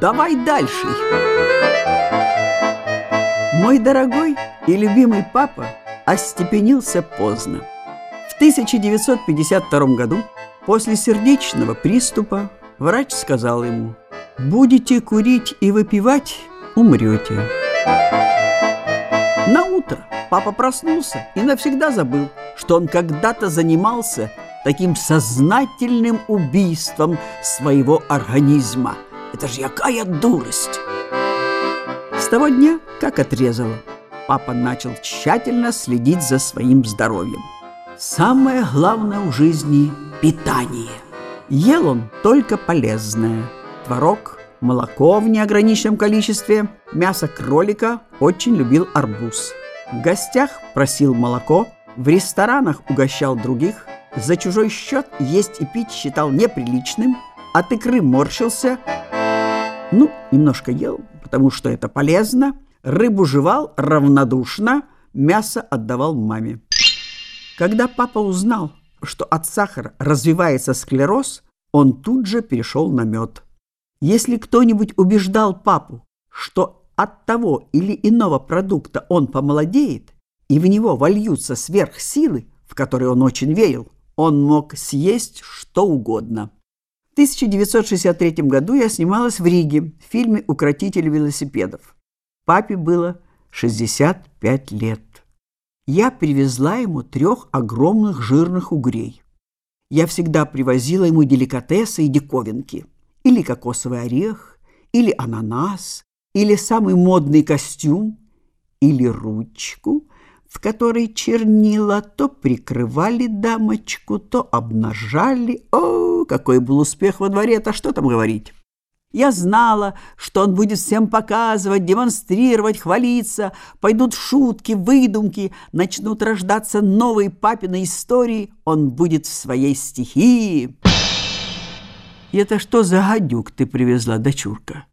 давай дальше. Мой дорогой и любимый папа остепенился поздно. В 1952 году после сердечного приступа врач сказал ему, «Будете курить и выпивать, умрете». На утро папа проснулся и навсегда забыл, что он когда-то занимался таким сознательным убийством своего организма. Это же какая дурость! С того дня, как отрезало, папа начал тщательно следить за своим здоровьем. Самое главное в жизни – питание. Ел он только полезное. Творог, молоко в неограниченном количестве, мясо кролика, очень любил арбуз. В гостях просил молоко, в ресторанах угощал других, за чужой счет есть и пить считал неприличным, от икры морщился, ну, немножко ел, потому что это полезно, рыбу жевал равнодушно, мясо отдавал маме. Когда папа узнал, что от сахара развивается склероз, он тут же перешел на мед. Если кто-нибудь убеждал папу, что от того или иного продукта он помолодеет, и в него вольются сверхсилы, в которые он очень верил, он мог съесть что угодно. В 1963 году я снималась в Риге в фильме «Укротитель велосипедов». Папе было 65 лет. Я привезла ему трех огромных жирных угрей. Я всегда привозила ему деликатесы и диковинки. Или кокосовый орех, или ананас, или самый модный костюм, или ручку, в которой чернила то прикрывали дамочку, то обнажали. О, какой был успех во дворе-то, что там говорить. Я знала, что он будет всем показывать, демонстрировать, хвалиться, пойдут шутки, выдумки, начнут рождаться новые папины истории, он будет в своей стихии. И это что за гадюк ты привезла, дочурка?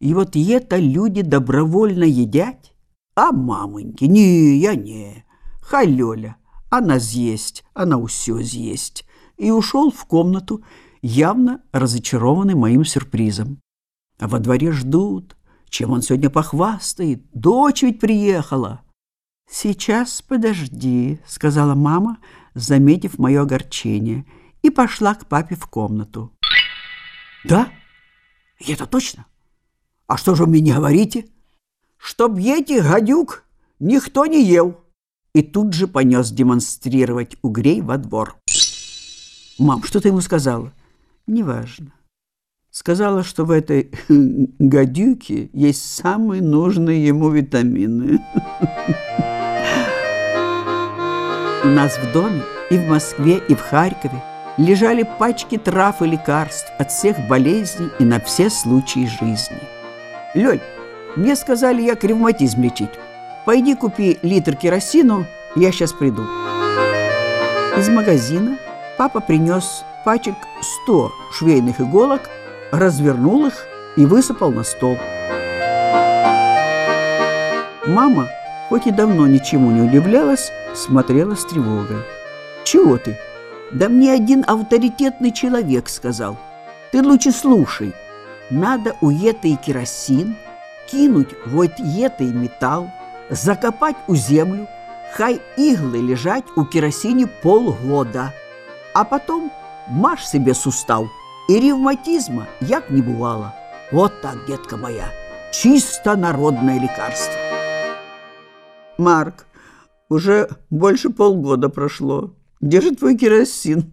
И вот это люди добровольно едят? А мамоньки, не, я не. Хай Лёля, она съесть, она усё съесть. И ушел в комнату, явно разочарованный моим сюрпризом. А во дворе ждут, чем он сегодня похвастает. Дочь ведь приехала. «Сейчас подожди», — сказала мама, заметив мое огорчение, и пошла к папе в комнату. «Да? И это точно? А что же вы мне не говорите?» «Чтоб этих гадюк никто не ел!» И тут же понес демонстрировать угрей во двор. «Мам, что ты ему сказала?» «Неважно. Сказала, что в этой гадюке есть самые нужные ему витамины». У нас в доме и в Москве, и в Харькове лежали пачки трав и лекарств от всех болезней и на все случаи жизни. Лёль, мне сказали, я ревматизм лечить. Пойди купи литр керосину, я сейчас приду. Из магазина папа принес пачек 100 швейных иголок, развернул их и высыпал на стол. Мама, хоть и давно ничему не удивлялась, смотрела с тревогой. «Чего ты?» Да мне один авторитетный человек сказал. Ты лучше слушай. Надо у этой керосин кинуть вот этой металл, закопать у землю, хай иглы лежать у керосине полгода. А потом маш себе сустав, и ревматизма як не бывало. Вот так, детка моя, чисто народное лекарство. Марк, уже больше полгода прошло. Где же твой керосин?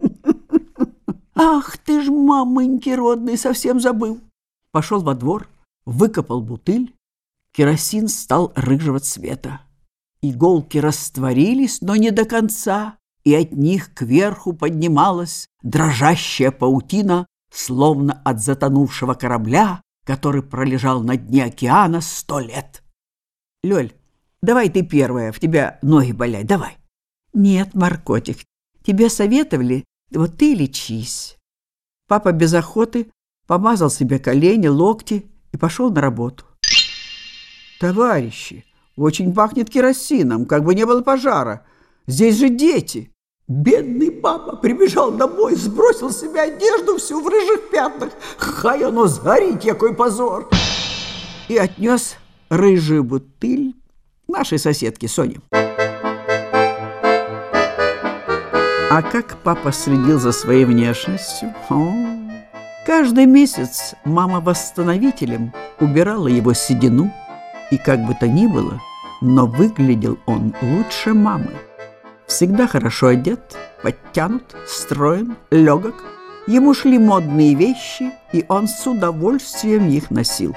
Ах ты ж, мамоньки родный, совсем забыл. Пошел во двор, выкопал бутыль, керосин стал рыжего цвета. Иголки растворились, но не до конца, и от них кверху поднималась дрожащая паутина, словно от затонувшего корабля, который пролежал на дне океана сто лет. Лёль, давай ты первая, в тебя ноги болят, давай. Нет, Маркотик, Тебе советовали, вот ты лечись. Папа без охоты помазал себе колени, локти и пошел на работу. Товарищи, очень пахнет керосином, как бы не было пожара. Здесь же дети. Бедный папа прибежал домой, сбросил с себя одежду всю в рыжих пятнах. Хай оно сгорит, якой позор! И отнес рыжую бутыль нашей соседке Соне. А как папа следил за своей внешностью? О, каждый месяц мама восстановителем убирала его седину, и как бы то ни было, но выглядел он лучше мамы. Всегда хорошо одет, подтянут, строен, легок. Ему шли модные вещи, и он с удовольствием их носил.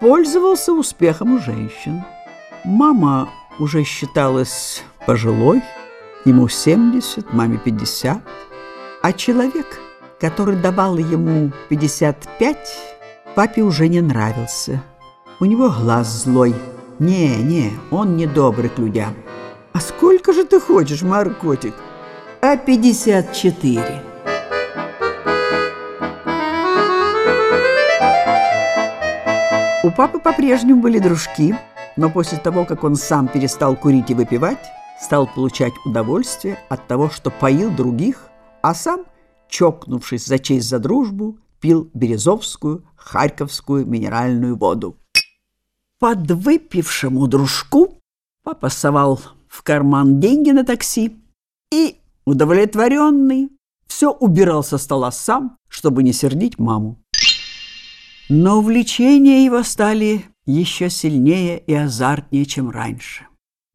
Пользовался успехом у женщин. Мама уже считалась пожилой, ему 70, маме 50, а человек, который давал ему 55, папе уже не нравился. У него глаз злой. Не, не, он не добрый к людям. А сколько же ты хочешь, Маркотик? А 54. У папы по-прежнему были дружки, но после того, как он сам перестал курить и выпивать, стал получать удовольствие от того, что поил других, а сам, чокнувшись за честь за дружбу, пил березовскую, харьковскую минеральную воду. Подвыпившему дружку папа совал в карман деньги на такси и, удовлетворенный, все убирал со стола сам, чтобы не сердить маму. Но увлечения его стали еще сильнее и азартнее, чем раньше.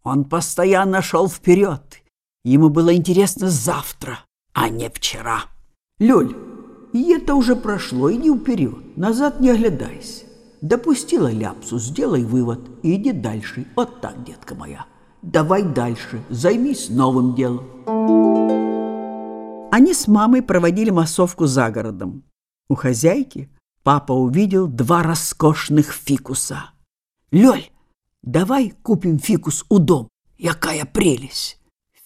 Он постоянно шел вперед. Ему было интересно завтра, а не вчера. Люль, и это уже прошло, иди вперед, назад не оглядайся. Допустила ляпсу, сделай вывод и иди дальше. Вот так, детка моя. Давай дальше, займись новым делом. Они с мамой проводили массовку за городом. У хозяйки папа увидел два роскошных фикуса. «Лёль, давай купим фикус у дом. Якая прелесть!»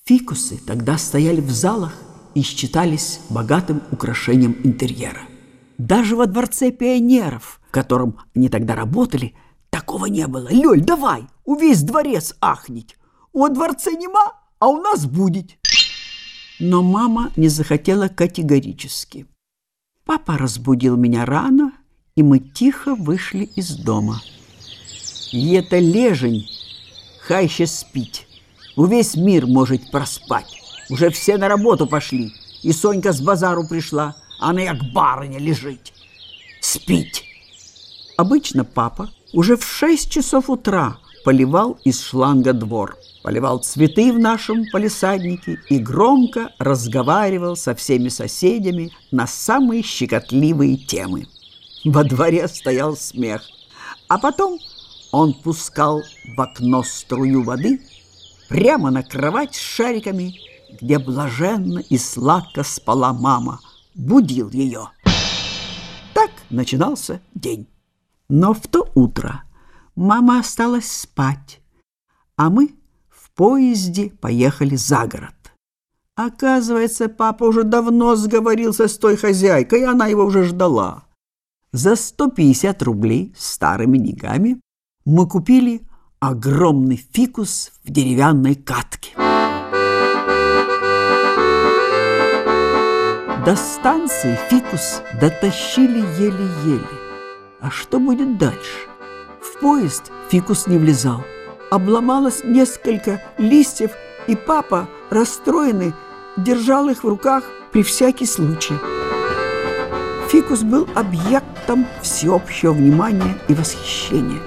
Фикусы тогда стояли в залах и считались богатым украшением интерьера. Даже во дворце пионеров, в котором они тогда работали, такого не было. «Лёль, давай, у весь дворец ахнить!» У дворце нема, а у нас будет. Но мама не захотела категорически. Папа разбудил меня рано, и мы тихо вышли из дома. И это лежень, хай ще спить. У весь мир может проспать. Уже все на работу пошли, и Сонька с базару пришла, она як барыня лежит. Спить. Обычно папа уже в шесть часов утра поливал из шланга двор поливал цветы в нашем полисаднике и громко разговаривал со всеми соседями на самые щекотливые темы. Во дворе стоял смех, а потом он пускал в окно струю воды прямо на кровать с шариками, где блаженно и сладко спала мама, будил ее. Так начинался день. Но в то утро мама осталась спать, а мы поезде поехали за город. Оказывается, папа уже давно сговорился с той хозяйкой, и она его уже ждала. За 150 рублей старыми деньгами мы купили огромный фикус в деревянной катке. До станции фикус дотащили еле-еле. А что будет дальше? В поезд фикус не влезал обломалось несколько листьев, и папа, расстроенный, держал их в руках при всякий случай. Фикус был объектом всеобщего внимания и восхищения.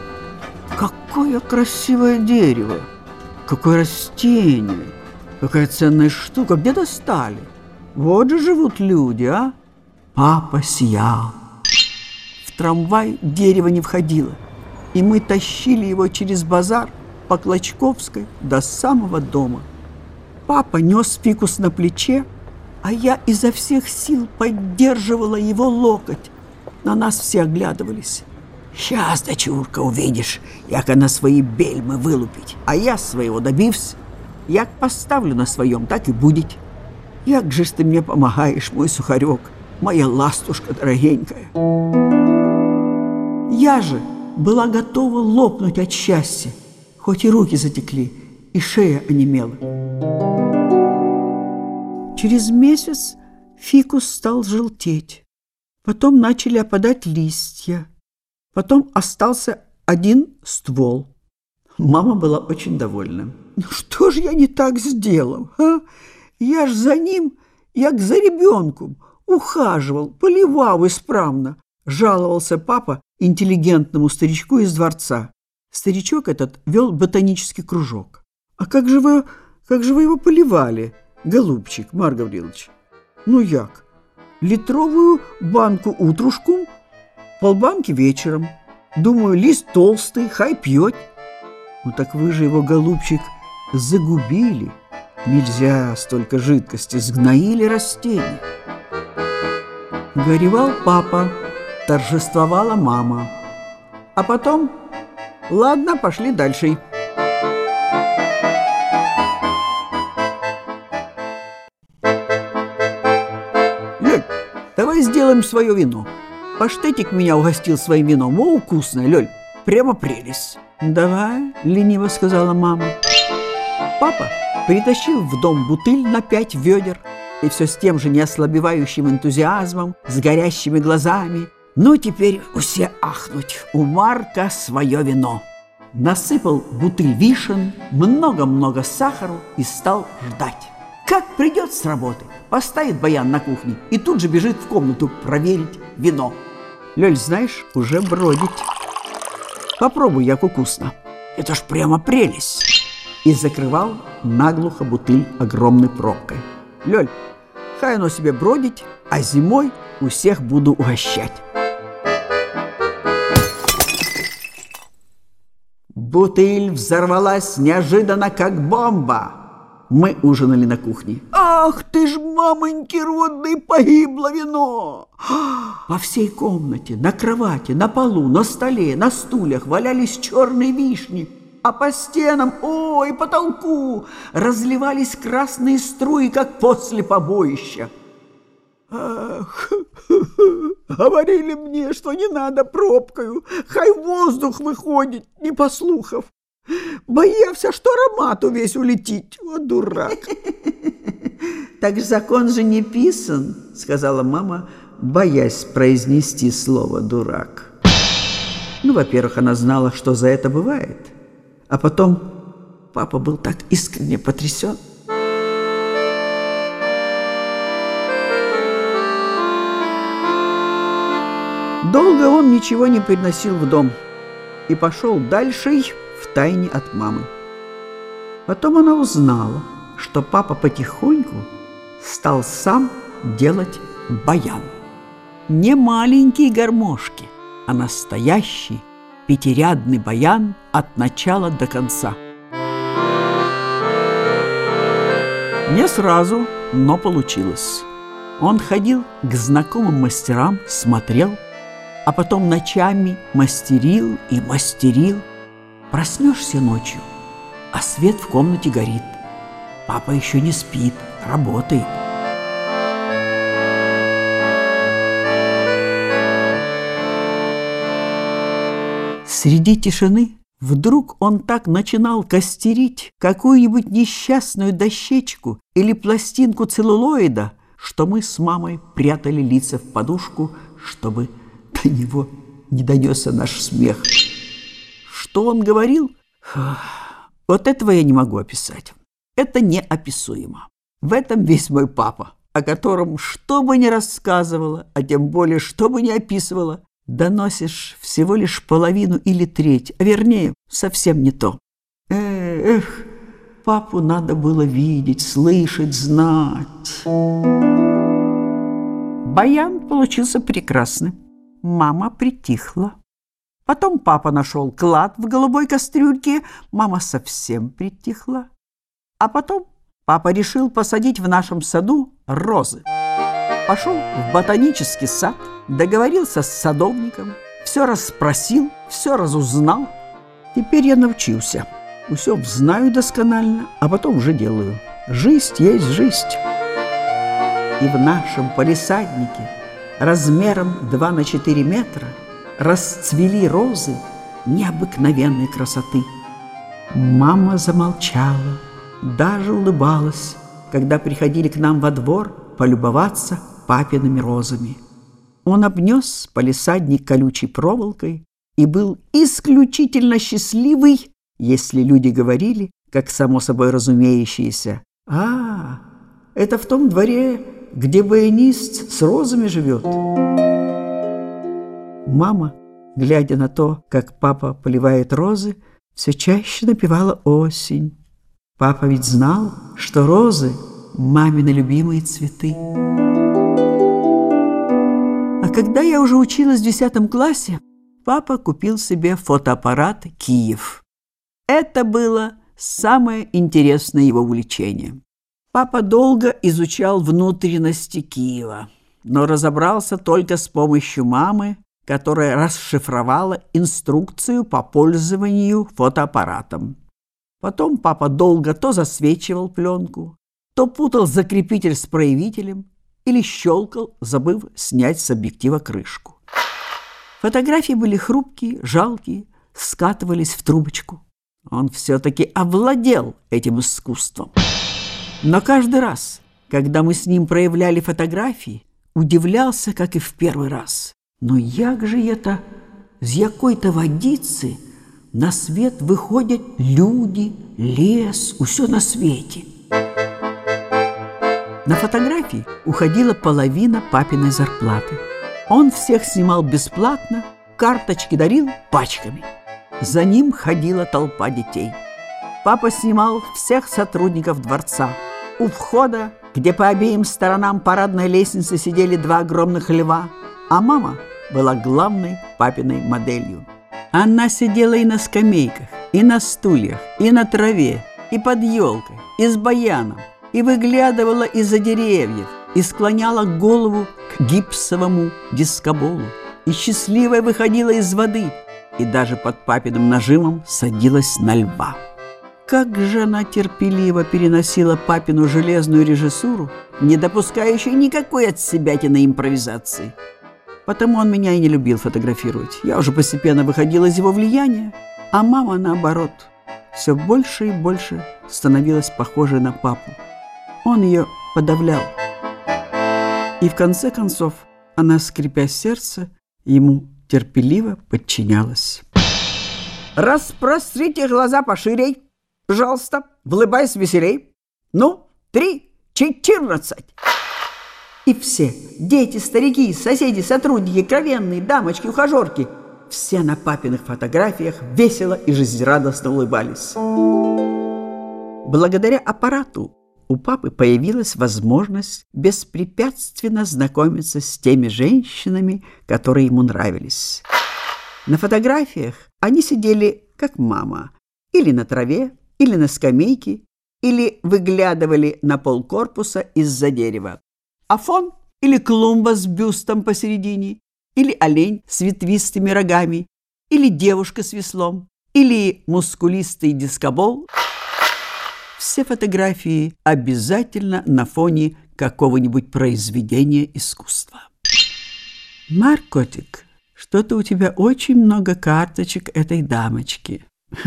Какое красивое дерево! Какое растение! Какая ценная штука! Где достали? Вот же живут люди, а? Папа сиял. В трамвай дерево не входило, и мы тащили его через базар – по Клочковской до самого дома. Папа нес фикус на плече, а я изо всех сил поддерживала его локоть. На нас все оглядывались. «Сейчас, дочурка, увидишь, як она свои бельмы вылупить, а я своего добився. Як поставлю на своем, так и будет. Як же ж ты мне помогаешь, мой сухарек, моя ластушка дорогенькая?» Я же была готова лопнуть от счастья хоть и руки затекли, и шея онемела. Через месяц фикус стал желтеть. Потом начали опадать листья. Потом остался один ствол. Мама была очень довольна. «Ну что ж я не так сделал, а? Я ж за ним, як за ребенком, ухаживал, поливал исправно», жаловался папа интеллигентному старичку из дворца. Старичок этот вел ботанический кружок. «А как же вы, как же вы его поливали, голубчик, Марк Гаврилович?» «Ну як? Литровую банку утрушку, полбанки вечером. Думаю, лист толстый, хай пьет». «Ну так вы же его, голубчик, загубили. Нельзя столько жидкости, сгноили растения». Горевал папа, торжествовала мама. А потом Ладно, пошли дальше. Лёль, давай сделаем свое вино. Паштетик меня угостил своим вином. О, вкусное, Лёль, прямо прелесть. Давай, лениво сказала мама. Папа притащил в дом бутыль на пять ведер и все с тем же неослабевающим энтузиазмом, с горящими глазами, ну, теперь все ахнуть. У Марка свое вино. Насыпал бутыль вишен, много-много сахару и стал ждать. Как придет с работы, поставит баян на кухне и тут же бежит в комнату проверить вино. Лёль, знаешь, уже бродить. Попробуй, як вкусно. Это ж прямо прелесть. И закрывал наглухо бутыль огромной пробкой. Лёль, хай оно себе бродить, а зимой у всех буду угощать. Бутыль взорвалась неожиданно, как бомба. Мы ужинали на кухне. «Ах ты ж, мамоньки родный, погибло вино!» По всей комнате, на кровати, на полу, на столе, на стульях валялись черные вишни, а по стенам, ой, потолку разливались красные струи, как после побоища. Ах, говорили мне, что не надо пробкою, хай воздух выходит, не послухав. Боявся, что аромату весь улетит. О, дурак. Так закон же не писан, сказала мама, боясь произнести слово «дурак». Ну, во-первых, она знала, что за это бывает. А потом папа был так искренне потрясен. Долго он ничего не приносил в дом и пошел дальше в тайне от мамы. Потом она узнала, что папа потихоньку стал сам делать баян. Не маленькие гармошки, а настоящий пятирядный баян от начала до конца. Не сразу, но получилось. Он ходил к знакомым мастерам, смотрел – а потом ночами мастерил и мастерил. Проснешься ночью, а свет в комнате горит. Папа еще не спит, работает. Среди тишины вдруг он так начинал костерить какую-нибудь несчастную дощечку или пластинку целлулоида, что мы с мамой прятали лица в подушку, чтобы до него не донесся наш смех. Что он говорил? Вот этого я не могу описать. Это неописуемо. В этом весь мой папа, о котором что бы ни рассказывала, а тем более что бы ни описывала, доносишь всего лишь половину или треть, а вернее, совсем не то. Эх, папу надо было видеть, слышать, знать. Баян получился прекрасным. Мама притихла. Потом папа нашел клад в голубой кастрюльке, мама совсем притихла. А потом папа решил посадить в нашем саду розы. Пошел в ботанический сад, договорился с садовником, все расспросил, все разузнал. Теперь я научился. Все знаю досконально, а потом уже делаю. Жизнь есть жизнь. И в нашем полисаднике размером 2 на 4 метра расцвели розы необыкновенной красоты. Мама замолчала, даже улыбалась, когда приходили к нам во двор полюбоваться папиными розами. Он обнес полисадник колючей проволокой и был исключительно счастливый, если люди говорили, как само собой разумеющееся, «А, это в том дворе, где баянист с розами живет». Мама, глядя на то, как папа поливает розы, все чаще напевала осень. Папа ведь знал, что розы – мамины любимые цветы. Когда я уже училась в десятом классе, папа купил себе фотоаппарат «Киев». Это было самое интересное его увлечение. Папа долго изучал внутренности Киева, но разобрался только с помощью мамы, которая расшифровала инструкцию по пользованию фотоаппаратом. Потом папа долго то засвечивал пленку, то путал закрепитель с проявителем или щелкал, забыв снять с объектива крышку. Фотографии были хрупкие, жалкие, скатывались в трубочку. Он все-таки овладел этим искусством. Но каждый раз, когда мы с ним проявляли фотографии, удивлялся, как и в первый раз. Но як же это, з якой-то водицы на свет выходят люди, лес, все на свете. На фотографии уходила половина папиной зарплаты. Он всех снимал бесплатно, карточки дарил пачками. За ним ходила толпа детей. Папа снимал всех сотрудников дворца. У входа, где по обеим сторонам парадной лестницы сидели два огромных льва, а мама была главной папиной моделью. Она сидела и на скамейках, и на стульях, и на траве, и под елкой, и с баяном, и выглядывала из-за деревьев, и склоняла голову к гипсовому дискоболу, и счастливая выходила из воды, и даже под папиным нажимом садилась на льва. Как же она терпеливо переносила папину железную режиссуру, не допускающую никакой от себя импровизации. Потому он меня и не любил фотографировать. Я уже постепенно выходила из его влияния, а мама, наоборот, все больше и больше становилась похожей на папу. Он ее подавлял. И в конце концов она, скрипя сердце, ему терпеливо подчинялась. «Распрострите глаза поширей, пожалуйста, улыбаясь веселей. Ну, три, четырнадцать!» И все – дети, старики, соседи, сотрудники, кровенные, дамочки, ухажерки – все на папиных фотографиях весело и жизнерадостно улыбались. Благодаря аппарату у папы появилась возможность беспрепятственно знакомиться с теми женщинами, которые ему нравились. На фотографиях они сидели как мама, или на траве, или на скамейке, или выглядывали на пол корпуса из-за дерева. А фон или клумба с бюстом посередине, или олень с ветвистыми рогами, или девушка с веслом, или мускулистый дискобол. Все фотографии обязательно на фоне какого-нибудь произведения искусства. Маркотик, что-то у тебя очень много карточек этой дамочки.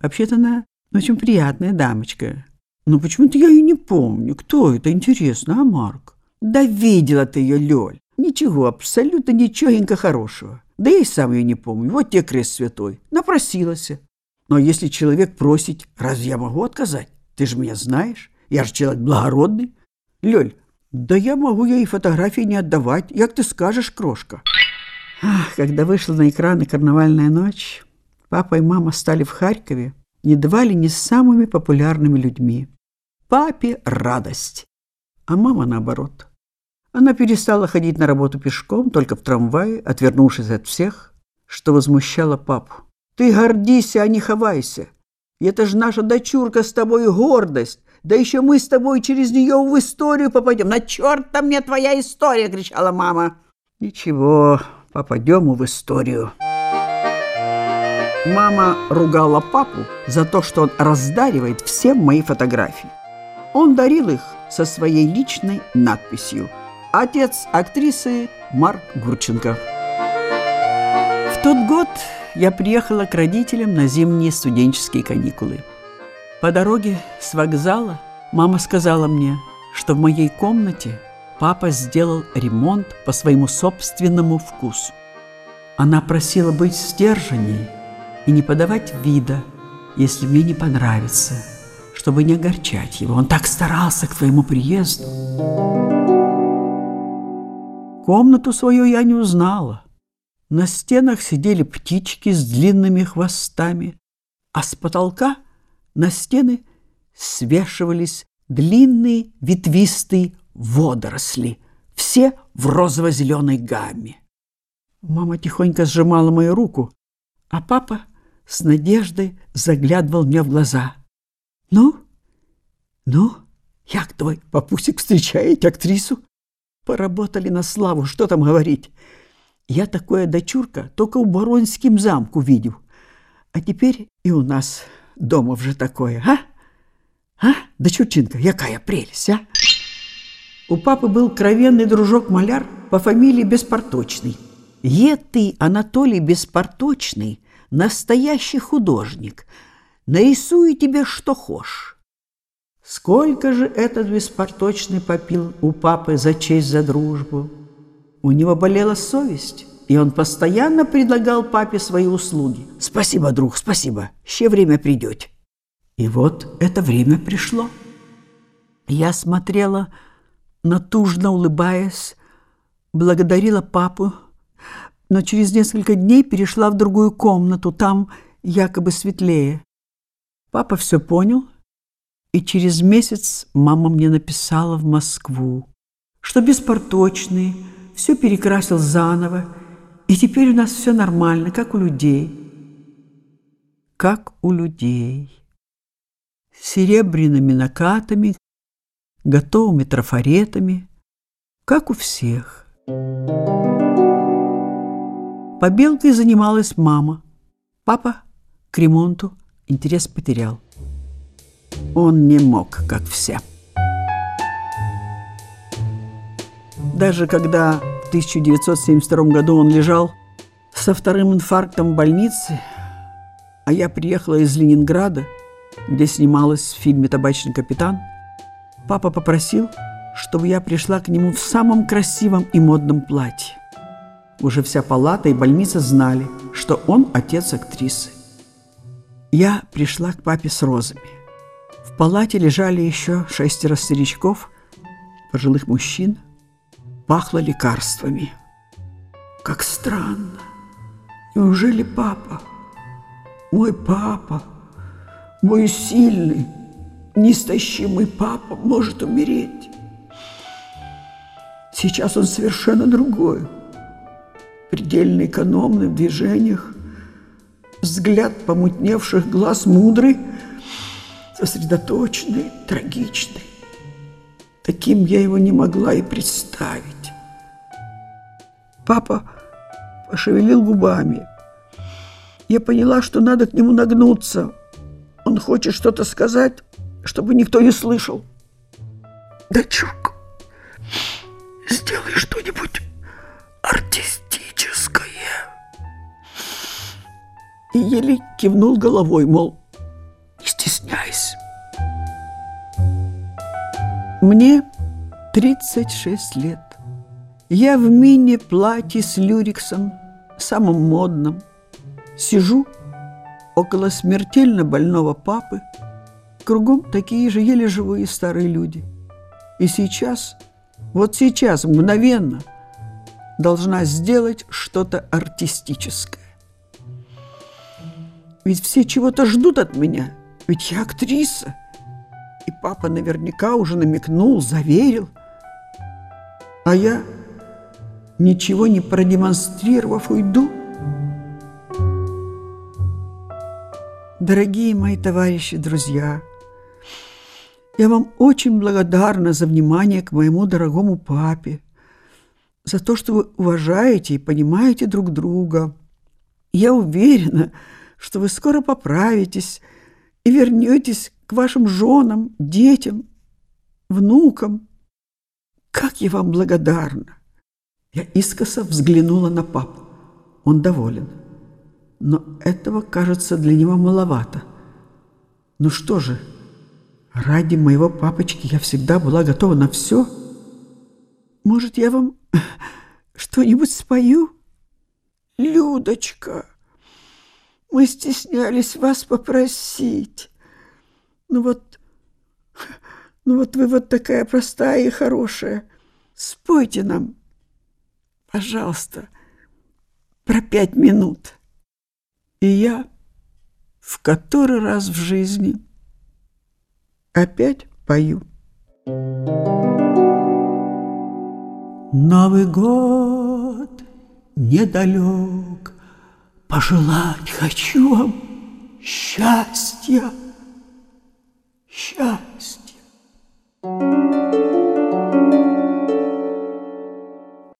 Вообще-то она очень приятная дамочка. Но почему-то я ее не помню. Кто это, интересно, а Марк? Да видела ты ее, Лёль. Ничего, абсолютно ничегонько хорошего. Да и сам ее не помню. Вот тебе крест святой. Напросилась. Но если человек просит, разве я могу отказать? Ты же меня знаешь. Я же человек благородный. Лёль, да я могу ей фотографии не отдавать. Як ты скажешь, крошка? Ах, когда вышла на экраны «Карнавальная ночь», папа и мама стали в Харькове едва ли не самыми популярными людьми. Папе радость, а мама наоборот – она перестала ходить на работу пешком, только в трамвае, отвернувшись от всех, что возмущало папу. «Ты гордися, а не ховайся! Это же наша дочурка с тобой гордость! Да еще мы с тобой через нее в историю попадем! На черта мне твоя история!» — кричала мама. «Ничего, попадем в историю». Мама ругала папу за то, что он раздаривает всем мои фотографии. Он дарил их со своей личной надписью – Отец актрисы Марк Гурченко. В тот год я приехала к родителям на зимние студенческие каникулы. По дороге с вокзала Мама сказала мне, что в моей комнате папа сделал ремонт по своему собственному вкусу. Она просила быть стерженней и не подавать вида, если мне не понравится, чтобы не огорчать его. Он так старался к твоему приезду. Комнату свою я не узнала. На стенах сидели птички с длинными хвостами, а с потолка на стены свешивались длинные ветвистые водоросли, все в розово-зеленой гамме. Мама тихонько сжимала мою руку, а папа с надеждой заглядывал мне в глаза. «Ну? Ну? Як твой папусик встречаете актрису? Поработали на славу, что там говорить? Я такое дочурка только у Баронским замку видел. А теперь и у нас дома уже такое, а? А, дочурчинка, якая прелесть, а? У папы был кровенный дружок-маляр по фамилии Беспорточный. Е ты, Анатолий Беспорточный, настоящий художник. Нарисую тебе что хошь. Сколько же этот Беспорточный попил у папы за честь, за дружбу? У него болела совесть, и он постоянно предлагал папе свои услуги. «Спасибо, друг, спасибо, ще время придете». И вот это время пришло. Я смотрела, натужно улыбаясь, благодарила папу, но через несколько дней перешла в другую комнату, там якобы светлее. Папа все понял, и через месяц мама мне написала в Москву, что беспорточный, все перекрасил заново, и теперь у нас все нормально, как у людей. Как у людей. Серебряными накатами, готовыми трафаретами, как у всех. Побелкой занималась мама. Папа к ремонту интерес потерял. Он не мог, как все. Даже когда в 1972 году он лежал со вторым инфарктом в больнице, а я приехала из Ленинграда, где снималась в фильме «Табачный капитан», папа попросил, чтобы я пришла к нему в самом красивом и модном платье. Уже вся палата и больница знали, что он отец актрисы. Я пришла к папе с розами. В палате лежали еще шестеро старичков, пожилых мужчин – пахло лекарствами. Как странно. Неужели папа, мой папа, мой сильный, неистощимый папа может умереть? Сейчас он совершенно другой. Предельно экономный в движениях, взгляд помутневших глаз мудрый, сосредоточенный, трагичный. Таким я его не могла и представить. Папа пошевелил губами. Я поняла, что надо к нему нагнуться. Он хочет что-то сказать, чтобы никто не слышал. Дочурка, сделай что-нибудь артистическое. И еле кивнул головой, мол, не стесняйся. Мне 36 лет. Я в мини-платье с люрексом, самым модным. Сижу около смертельно больного папы. Кругом такие же еле живые старые люди. И сейчас, вот сейчас, мгновенно, должна сделать что-то артистическое. Ведь все чего-то ждут от меня, ведь я актриса. И папа наверняка уже намекнул, заверил. А я ничего не продемонстрировав, уйду. Дорогие мои товарищи, друзья, я вам очень благодарна за внимание к моему дорогому папе, за то, что вы уважаете и понимаете друг друга. Я уверена, что вы скоро поправитесь и вернетесь к вашим женам, детям, внукам. Как я вам благодарна! Я искоса взглянула на папу. Он доволен. Но этого, кажется, для него маловато. Ну что же, Ради моего папочки я всегда была готова на все. Может, я вам что-нибудь спою? Людочка, мы стеснялись вас попросить. Ну вот, ну вот вы вот такая простая и хорошая. Спойте нам, пожалуйста, про пять минут. И я в который раз в жизни опять пою. Новый год недалек, Пожелать хочу вам счастья, счастья.